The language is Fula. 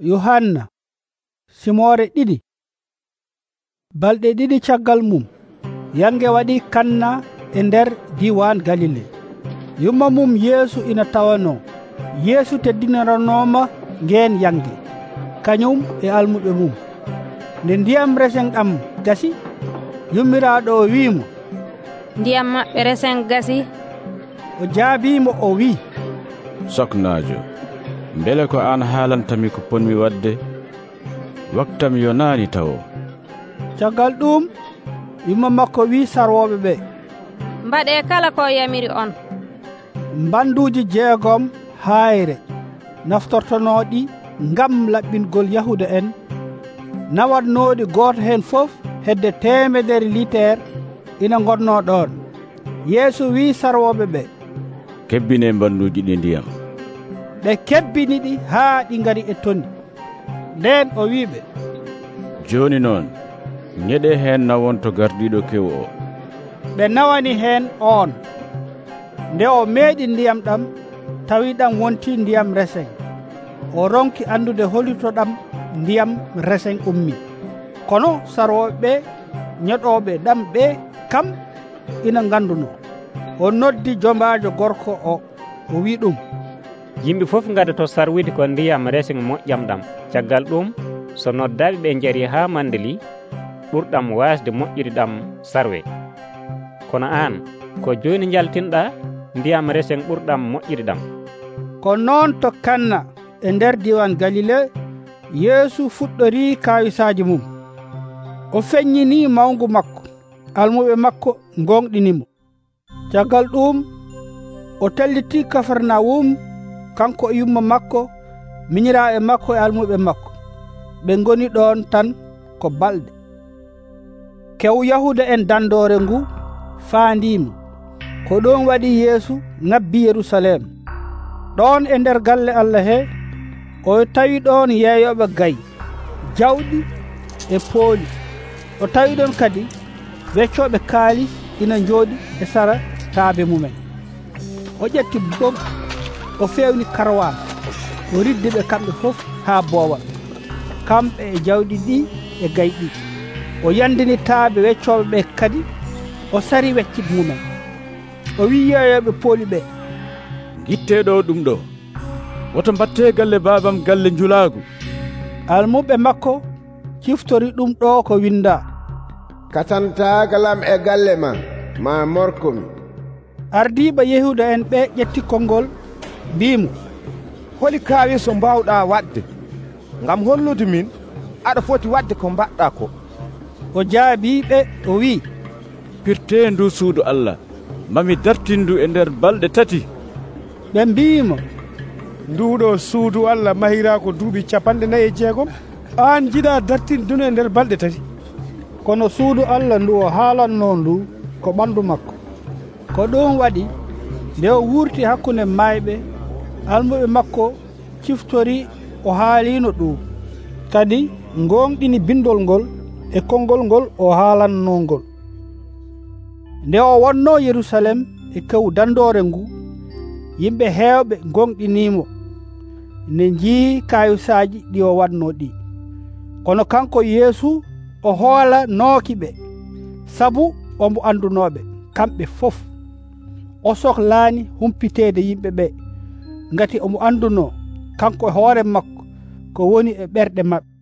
yohanna simore ɗiɗi balɗe ɗiɗi caggal mum yange waɗi kanna e nder diwan galile. Yumma mum yeesu ina tawano yeesu teddinaranoma ngeen yange kañum e almuɓe mum. Nde ndiyam resen ɗam gasi yummiraɗo o wimo ndiyam maɓɓe resen gasi. O jaabimo o wi saknajo beele ko an haalantami ko ponmi wadde waktam yo naani tawo caggal ɗum yumma makko wi sarwoɓe ɓe. Mbaɗe kala ko yamiri on. Mbanduuji jeegom haayre naftortonoɗi ngam laɓɓingol yahuda en. Nawatnoɗi goto hen fof hedde temedere litere ina gonno ɗon yeeso wi sarwoɓe ɓe. Kebbine mbanduuji ɗi ndiyam. ɓe kebbini ɗi haa ɗi ngari e tondi. Nden o wiɓe joni noon ñeɗe hen nawonto gardiɗo kewu o. Ɓe nawani hen on nde o meeɗi ndiyam ɗam tawi ɗam wonti ndiyam resen o ronki andude holitoɗam ndiyam resen ummi. Kono saroɓe ñoɗoɓe ɗam ɓe kam ina ganduno o noddi jombajo gorko o o wi ɗum. Yimɓe fof gada to sarwide ko ndiyam resen moƴƴam ɗam caggal ɗum so noddaɓe ɓe jaari ha mandeli ɓurɗam wasde moƴƴude ɗam sarwe. Kono an ko joni jaltinɗa ndiyam resen ɓurɗam moƴƴude ɗam ko noon to kanna e nder diwan galile yeesu fuɗɗori kawisaji mum. O feññini mawgu makko almuɓe makko gonɗinimo caggal ɗum o telliti kafarnawum kanko e yumma makko miñiraɓe makko e almuɓe makko. Ɓe goni ɗon tan ko balɗe. Kew yahuda en dandore ngu faandimi. Ko ɗon waɗi yeesu ngabbi yerusalem. Ɗon e nder galle allah he o tawi ɗon yeeyoɓe gayi jawɗi e pooli. O tawi ɗon kadi weccoɓe kaali ina jooɗi e sara taabe mumen. O ƴetti bom o fewni karwan o riddi ɓe kamɓe fof ha boowal. Kamɓe e jawɗi ɗi e gay ɗi o yandini taaɓe weccoɓe ɓe kadi o sari weccit mumen o wi yeeyoɓe pooli ɓe. Gitteɗo ɗum ɗo. Woto mbatte galle babam galle julaagu almuɓe makko ciftori ɗum ɗo ko winda katantagalam e galle ma ma morkomi. Ardiɓe yehuda en ɓe ƴetti konngol mbimo holi kaawi so mbawɗa wadde. Ngam hollude min aɗa foti wadde ko mbaɗɗa ko. O jaabiɓe o wi pirte ndu suudu allah mami dartindu e nder balɗe tati. ɓe mbimo nduɗo suudu allah mahira ko duuɓi capanɗe nayyi e jeegom an jiɗa dartindunu e nder balɗe tati. Kono suudu allah ndu o haalanno ndu ko ɓandu makko. Ko ɗum waɗi nde o wuurti hakkunde mayɓe almuɓe makko ciftori o haalino ɗum. Kadi gonɗini bindol ngol e konngol ngol o haalannongol. Nde o wonno yerusalem e kaw dandore ngu yimɓe heewɓe gonɗinimo ne jii kayusaji ɗi o watno ɗi. Kono kanko yeesu o hoola nooki ɓe. Sabu omo andunoɓe kamɓe fof. o sohlaani humpiteede yimɓe ɓe. Ngati omo anduno kanko e hoore makko ko woni e ɓerɗe maɓɓe.